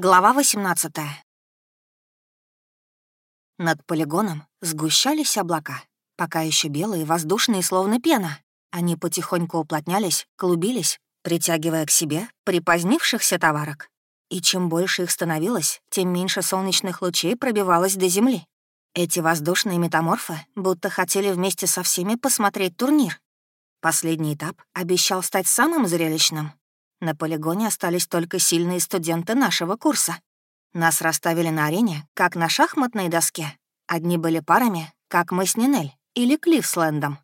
Глава 18 Над полигоном сгущались облака, пока еще белые, воздушные, словно пена. Они потихоньку уплотнялись, клубились, притягивая к себе припозднившихся товарок. И чем больше их становилось, тем меньше солнечных лучей пробивалось до земли. Эти воздушные метаморфы будто хотели вместе со всеми посмотреть турнир. Последний этап обещал стать самым зрелищным, на полигоне остались только сильные студенты нашего курса. Нас расставили на арене, как на шахматной доске. Одни были парами, как мы с Нинель или Кливслендом.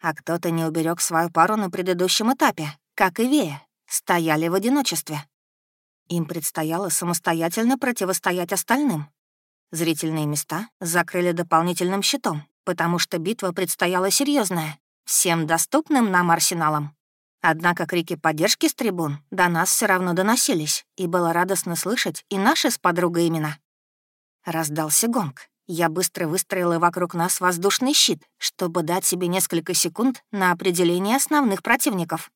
А кто-то не уберег свою пару на предыдущем этапе, как и Вея, стояли в одиночестве. Им предстояло самостоятельно противостоять остальным. Зрительные места закрыли дополнительным щитом, потому что битва предстояла серьезная, всем доступным нам арсеналом. Однако крики поддержки с трибун до нас все равно доносились, и было радостно слышать и наши с подругой имена. Раздался гонг. Я быстро выстроила вокруг нас воздушный щит, чтобы дать себе несколько секунд на определение основных противников.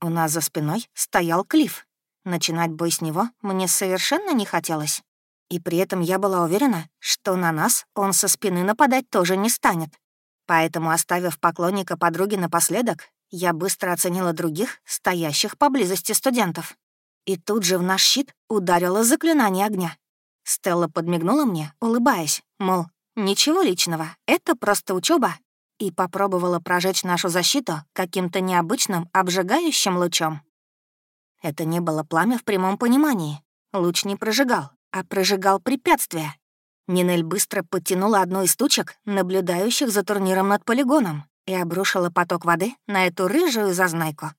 У нас за спиной стоял Клифф. Начинать бой с него мне совершенно не хотелось. И при этом я была уверена, что на нас он со спины нападать тоже не станет. Поэтому, оставив поклонника подруги напоследок, я быстро оценила других, стоящих поблизости студентов. И тут же в наш щит ударило заклинание огня. Стелла подмигнула мне, улыбаясь, мол, ничего личного, это просто учеба, и попробовала прожечь нашу защиту каким-то необычным обжигающим лучом. Это не было пламя в прямом понимании. Луч не прожигал, а прожигал препятствия. Нинель быстро подтянула одну из тучек, наблюдающих за турниром над полигоном, и обрушила поток воды на эту рыжую зазнайку.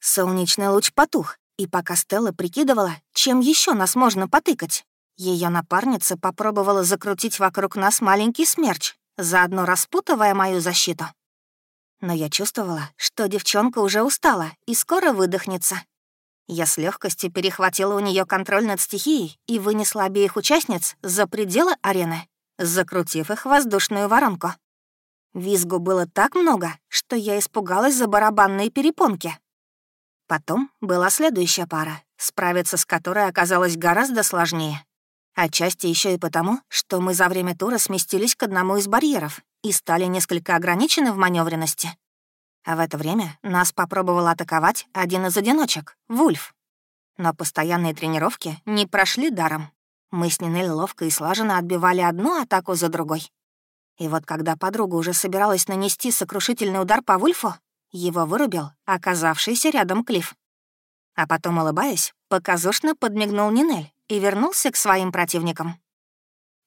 Солнечный луч потух, и пока Стелла прикидывала, чем еще нас можно потыкать, ее напарница попробовала закрутить вокруг нас маленький смерч, заодно распутывая мою защиту. Но я чувствовала, что девчонка уже устала и скоро выдохнется. Я с легкостью перехватила у нее контроль над стихией и вынесла обеих участниц за пределы арены, закрутив их в воздушную воронку. Визгу было так много, что я испугалась за барабанные перепонки. Потом была следующая пара, справиться с которой оказалось гораздо сложнее. Отчасти еще и потому, что мы за время тура сместились к одному из барьеров и стали несколько ограничены в маневренности. А в это время нас попробовал атаковать один из одиночек — Вульф. Но постоянные тренировки не прошли даром. Мы с Нинель ловко и слаженно отбивали одну атаку за другой. И вот когда подруга уже собиралась нанести сокрушительный удар по Вульфу, его вырубил оказавшийся рядом Клифф. А потом, улыбаясь, показушно подмигнул Нинель и вернулся к своим противникам.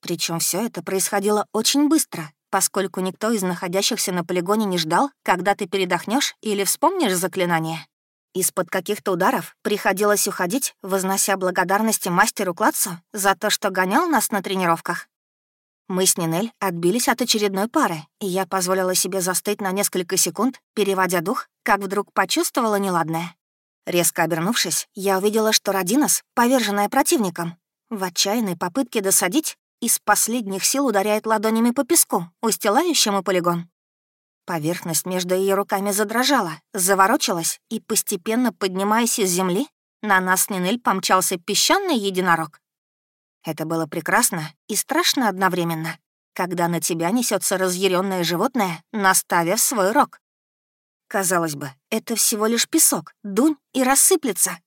Причем все это происходило очень быстро, поскольку никто из находящихся на полигоне не ждал, когда ты передохнешь или вспомнишь заклинание. Из-под каких-то ударов приходилось уходить, вознося благодарности мастеру Клацу за то, что гонял нас на тренировках. Мы с Нинель отбились от очередной пары, и я позволила себе застыть на несколько секунд, переводя дух, как вдруг почувствовала неладное. Резко обернувшись, я увидела, что Родинос, поверженная противником, в отчаянной попытке досадить, из последних сил ударяет ладонями по песку, устилающему полигон. Поверхность между ее руками задрожала, заворочилась, и, постепенно поднимаясь из земли, на нас с Нинель помчался песчаный единорог. Это было прекрасно и страшно одновременно, когда на тебя несется разъяренное животное, наставив свой рог. Казалось бы, это всего лишь песок, дунь и рассыплется.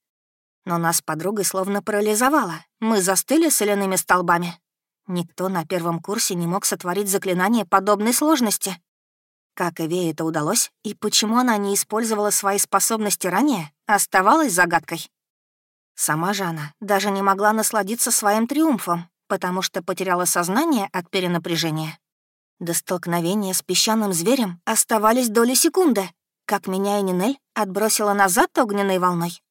Но нас подругой словно парализовало. Мы застыли соляными столбами. Никто на первом курсе не мог сотворить заклинание подобной сложности. Как Эве это удалось, и почему она не использовала свои способности ранее, оставалось загадкой. Сама же она даже не могла насладиться своим триумфом, потому что потеряла сознание от перенапряжения. До столкновения с песчаным зверем оставались доли секунды, как меня и Нинель отбросила назад огненной волной.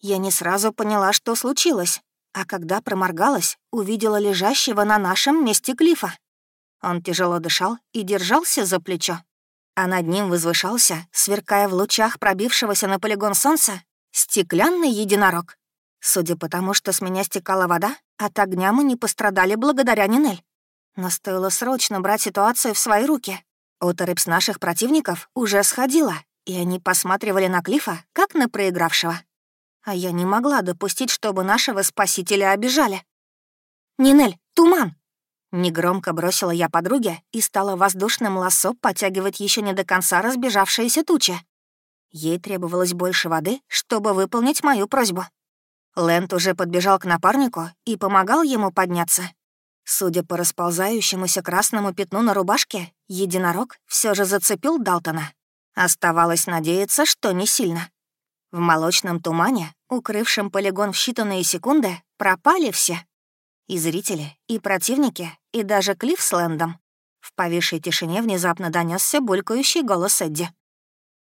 Я не сразу поняла, что случилось, а когда проморгалась, увидела лежащего на нашем месте Клифа. Он тяжело дышал и держался за плечо. А над ним возвышался, сверкая в лучах пробившегося на полигон солнца, стеклянный единорог. Судя по тому, что с меня стекала вода, от огня мы не пострадали благодаря Нинель. Но стоило срочно брать ситуацию в свои руки. Оторопь с наших противников уже сходила, и они посматривали на Клифа, как на проигравшего. а я не могла допустить, чтобы нашего спасителя обижали. «Нинель, туман!» Негромко бросила я подруге и стала воздушным лассо подтягивать еще не до конца разбежавшиеся тучи. Ей требовалось больше воды, чтобы выполнить мою просьбу. Лэнд уже подбежал к напарнику и помогал ему подняться. Судя по расползающемуся красному пятну на рубашке, единорог все же зацепил Далтона. Оставалось надеяться, что не сильно. В молочном тумане, укрывшем полигон в считанные секунды, пропали все. И зрители, и противники, и даже Клифф с Лэндом. В повисшей тишине внезапно донесся булькающий голос Эдди.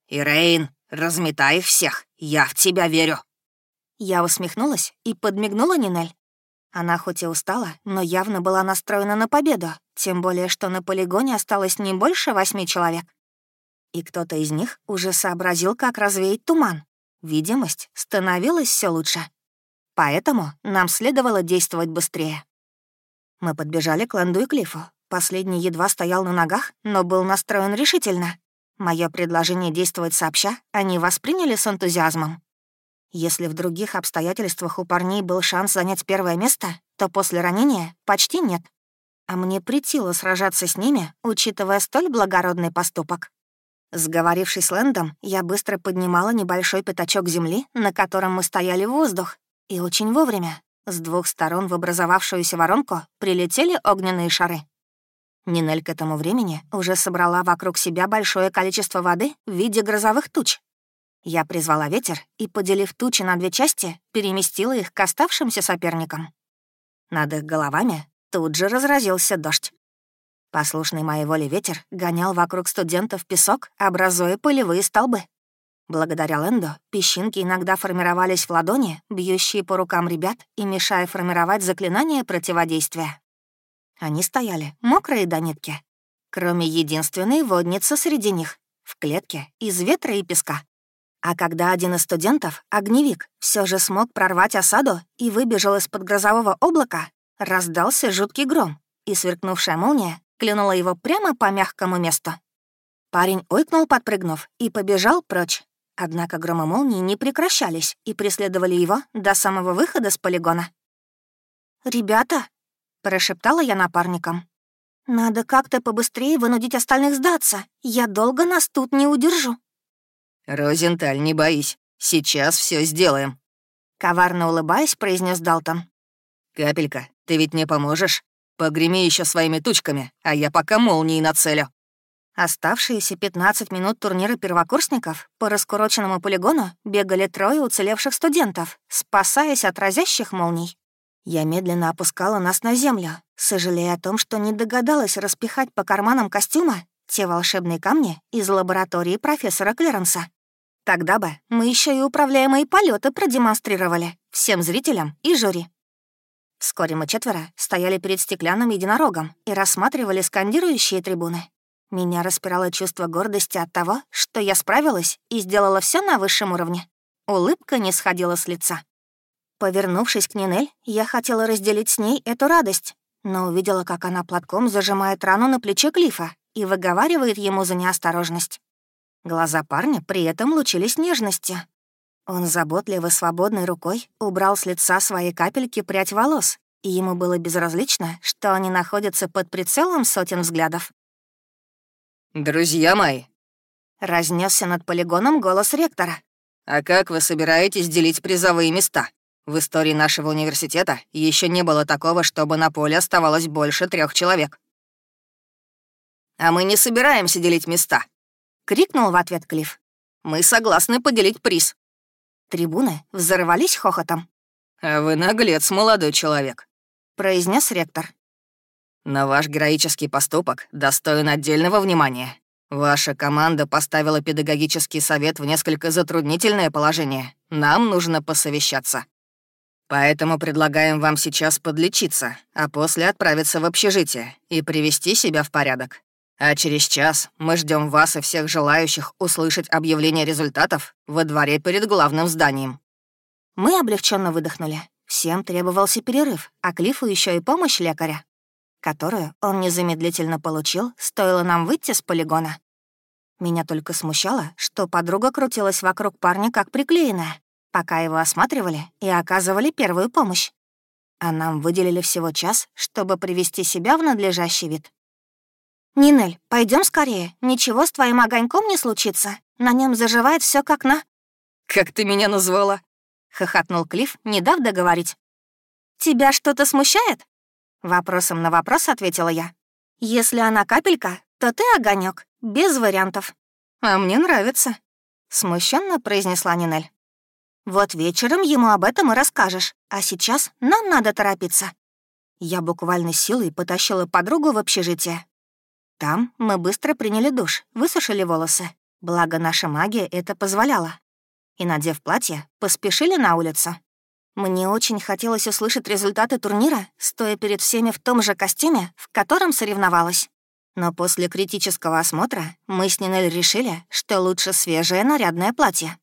«Ирейн, разметай всех, я в тебя верю!» Я усмехнулась и подмигнула Нинель. Она хоть и устала, но явно была настроена на победу, тем более что на полигоне осталось не больше восьми человек. И кто-то из них уже сообразил, как развеять туман. Видимость становилась все лучше. Поэтому нам следовало действовать быстрее. Мы подбежали к Лэнду и Клиффу. Последний едва стоял на ногах, но был настроен решительно. Мое предложение действовать сообща они восприняли с энтузиазмом. Если в других обстоятельствах у парней был шанс занять первое место, то после ранения почти нет. А мне притило сражаться с ними, учитывая столь благородный поступок. Сговорившись с Лэндом, я быстро поднимала небольшой пятачок земли, на котором мы стояли в воздух. И очень вовремя. С двух сторон в образовавшуюся воронку прилетели огненные шары. Нинель к этому времени уже собрала вокруг себя большое количество воды в виде грозовых туч. Я призвала ветер и, поделив тучи на две части, переместила их к оставшимся соперникам. Над их головами тут же разразился дождь. Послушный моей воле ветер гонял вокруг студентов песок, образуя пылевые столбы. Благодаря Ленду песчинки иногда формировались в ладони, бьющие по рукам ребят и мешая формировать заклинания противодействия. Они стояли, мокрые до нитки, кроме единственной водницы среди них, в клетке из ветра и песка. А когда один из студентов, огневик, все же смог прорвать осаду и выбежал из-под грозового облака, раздался жуткий гром, и сверкнувшая молния клюнула его прямо по мягкому месту. Парень ойкнул, подпрыгнув, и побежал прочь, Однако громы молнии не прекращались и преследовали его до самого выхода с полигона. «Ребята», — прошептала я напарникам, — «надо как-то побыстрее вынудить остальных сдаться. Я долго нас тут не удержу». «Розенталь, не боись. Сейчас все сделаем», — коварно улыбаясь, произнес Далтон. «Капелька, ты ведь мне поможешь? Погреми еще своими тучками, а я пока молнии нацелю». Оставшиеся 15 минут турнира первокурсников по раскуроченному полигону бегали трое уцелевших студентов, спасаясь от разящих молний. Я медленно опускала нас на землю, сожалея о том, что не догадалась распихать по карманам костюма те волшебные камни из лаборатории профессора Клеренса. Тогда бы мы еще и управляемые полеты продемонстрировали всем зрителям и жюри. Вскоре мы четверо стояли перед стеклянным единорогом и рассматривали скандирующие трибуны. Меня распирало чувство гордости от того, что я справилась и сделала все на высшем уровне. Улыбка не сходила с лица. Повернувшись к Нинель, я хотела разделить с ней эту радость, но увидела, как она платком зажимает рану на плече Клифа и выговаривает ему за неосторожность. Глаза парня при этом лучились нежностью. Он заботливо свободной рукой убрал с лица своей капельки прядь волос, и ему было безразлично, что они находятся под прицелом сотен взглядов. «Друзья мои!» Разнесся над полигоном голос ректора. «А как вы собираетесь делить призовые места? В истории нашего университета еще не было такого, чтобы на поле оставалось больше трех человек». «А мы не собираемся делить места!» — крикнул в ответ Клифф. «Мы согласны поделить приз». Трибуны взорвались хохотом. «А вы наглец, молодой человек», — произнес ректор. Но ваш героический поступок достоин отдельного внимания. Ваша команда поставила педагогический совет в несколько затруднительное положение. Нам нужно посовещаться. Поэтому предлагаем вам сейчас подлечиться, а после отправиться в общежитие и привести себя в порядок. А через час мы ждем вас и всех желающих услышать объявление результатов во дворе перед главным зданием. Мы облегченно выдохнули. Всем требовался перерыв, а Клифу еще и помощь лекаря которую он незамедлительно получил, стоило нам выйти с полигона. Меня только смущало, что подруга крутилась вокруг парня как приклеенная. пока его осматривали и оказывали первую помощь. А нам выделили всего час, чтобы привести себя в надлежащий вид. «Нинель, пойдем скорее. Ничего с твоим огоньком не случится. На нем заживает все как на...» «Как ты меня назвала?» — хохотнул Клифф, не дав договорить. «Тебя что-то смущает?» Вопросом на вопрос ответила я. «Если она капелька, то ты огонек, без вариантов». «А мне нравится», — смущенно произнесла Нинель. «Вот вечером ему об этом и расскажешь, а сейчас нам надо торопиться». Я буквально силой потащила подругу в общежитие. Там мы быстро приняли душ, высушили волосы. Благо, наша магия это позволяла. И, надев платье, поспешили на улицу. Мне очень хотелось услышать результаты турнира, стоя перед всеми в том же костюме, в котором соревновалась. Но после критического осмотра мы с Нинель решили, что лучше свежее нарядное платье.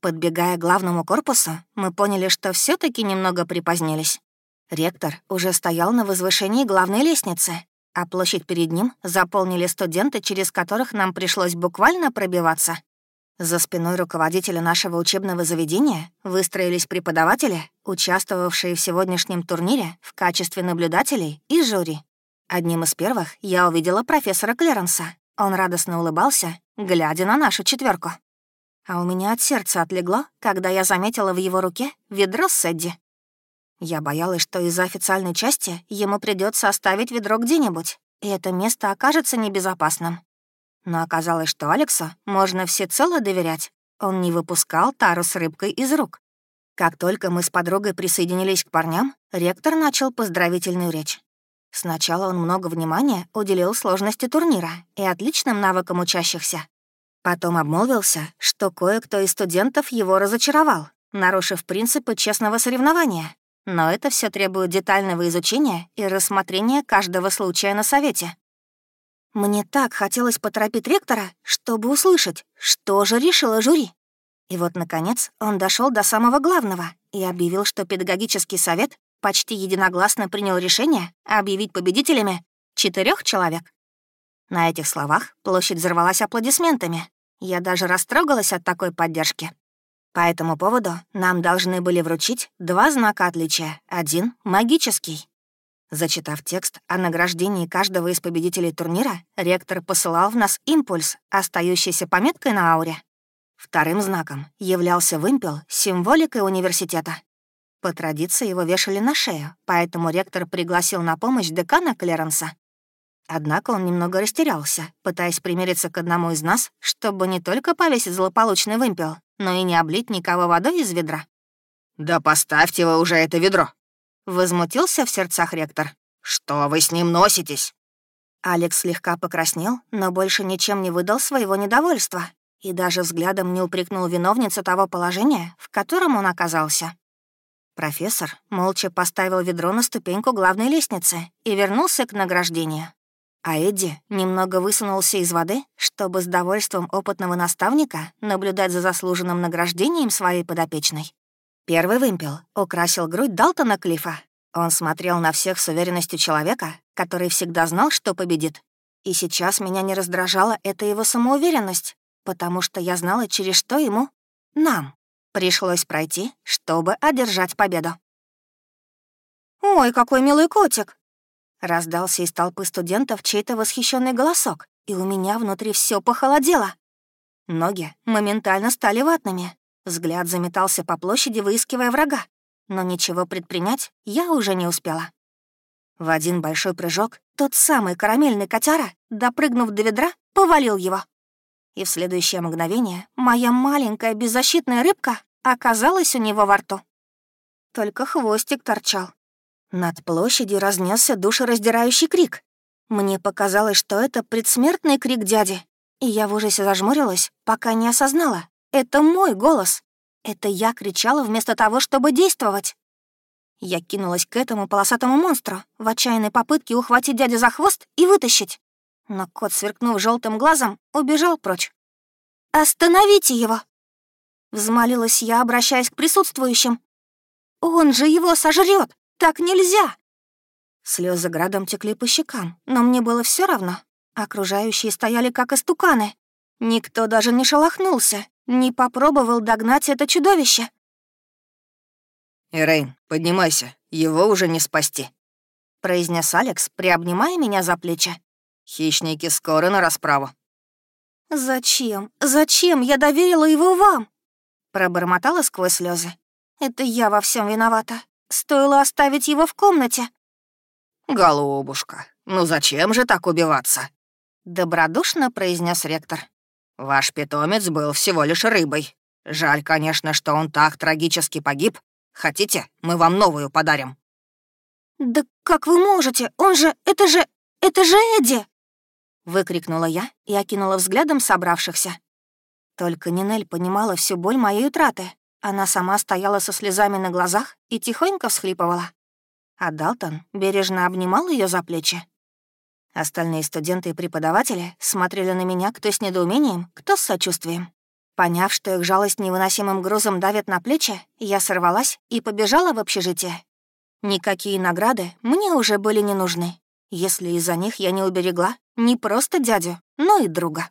Подбегая к главному корпусу, мы поняли, что все таки немного припозднились. Ректор уже стоял на возвышении главной лестницы, а площадь перед ним заполнили студенты, через которых нам пришлось буквально пробиваться. За спиной руководителя нашего учебного заведения выстроились преподаватели, участвовавшие в сегодняшнем турнире в качестве наблюдателей и жюри. Одним из первых я увидела профессора Клеренса. Он радостно улыбался, глядя на нашу четверку. А у меня от сердца отлегло, когда я заметила в его руке ведро с Эдди. Я боялась, что из-за официальной части ему придется оставить ведро где-нибудь, и это место окажется небезопасным. Но оказалось, что Алексу можно всецело доверять. Он не выпускал тару с рыбкой из рук. Как только мы с подругой присоединились к парням, ректор начал поздравительную речь. Сначала он много внимания уделил сложности турнира и отличным навыкам учащихся. Потом обмолвился, что кое-кто из студентов его разочаровал, нарушив принципы честного соревнования. Но это все требует детального изучения и рассмотрения каждого случая на совете. Мне так хотелось поторопить ректора, чтобы услышать, что же решила жюри. И вот, наконец, он дошел до самого главного и объявил, что педагогический совет почти единогласно принял решение объявить победителями четырех человек. На этих словах площадь взорвалась аплодисментами. Я даже растрогалась от такой поддержки. По этому поводу нам должны были вручить два знака отличия. Один — магический, Зачитав текст о награждении каждого из победителей турнира, ректор посылал в нас импульс, остающийся пометкой на ауре. Вторым знаком являлся вымпел с символикой университета. По традиции его вешали на шею, поэтому ректор пригласил на помощь декана Клеренса. Однако он немного растерялся, пытаясь примириться к одному из нас, чтобы не только повесить злополучный вымпел, но и не облить никого водой из ведра. «Да поставьте вы уже это ведро!» Возмутился в сердцах ректор. «Что вы с ним носитесь?» Алекс слегка покраснел, но больше ничем не выдал своего недовольства и даже взглядом не упрекнул виновницу того положения, в котором он оказался. Профессор молча поставил ведро на ступеньку главной лестницы и вернулся к награждению. А Эдди немного высунулся из воды, чтобы с довольством опытного наставника наблюдать за заслуженным награждением своей подопечной. Первый вымпел украсил грудь Далтона Клифа. Он смотрел на всех с уверенностью человека, который всегда знал, что победит. И сейчас меня не раздражала эта его самоуверенность, потому что я знала, через что ему, нам, пришлось пройти, чтобы одержать победу. «Ой, какой милый котик!» Раздался из толпы студентов чей-то восхищенный голосок, и у меня внутри все похолодело. Ноги моментально стали ватными, Взгляд заметался по площади, выискивая врага, но ничего предпринять я уже не успела. В один большой прыжок тот самый карамельный котяра, допрыгнув до ведра, повалил его. И в следующее мгновение моя маленькая беззащитная рыбка оказалась у него во рту. Только хвостик торчал. Над площадью разнесся душераздирающий крик. Мне показалось, что это предсмертный крик дяди, и я в ужасе зажмурилась, пока не осознала, это мой голос. Это я кричала вместо того, чтобы действовать. Я кинулась к этому полосатому монстру в отчаянной попытке ухватить дядю за хвост и вытащить. Но кот, сверкнув желтым глазом, убежал прочь. «Остановите его!» Взмолилась я, обращаясь к присутствующим. «Он же его сожрет! Так нельзя!» Слезы градом текли по щекам, но мне было все равно. Окружающие стояли как истуканы. Никто даже не шелохнулся, не попробовал догнать это чудовище, «Ирейн, поднимайся, его уже не спасти», — произнес Алекс, приобнимая меня за плечи. «Хищники скоро на расправу». «Зачем? Зачем я доверила его вам?» Пробормотала сквозь слезы. «Это я во всем виновата. Стоило оставить его в комнате». «Голубушка, ну зачем же так убиваться?» Добродушно произнес ректор. «Ваш питомец был всего лишь рыбой. Жаль, конечно, что он так трагически погиб. Хотите, мы вам новую подарим?» «Да как вы можете? Он же... Это же... Это же Эдди!» Выкрикнула я и окинула взглядом собравшихся. Только Нинель понимала всю боль моей утраты. Она сама стояла со слезами на глазах и тихонько всхлипывала. А Далтон бережно обнимал ее за плечи. Остальные студенты и преподаватели смотрели на меня кто с недоумением, кто с сочувствием. Поняв, что их жалость невыносимым грузом давит на плечи, я сорвалась и побежала в общежитие. Никакие награды мне уже были не нужны, если из-за них я не уберегла не просто дядю, но и друга.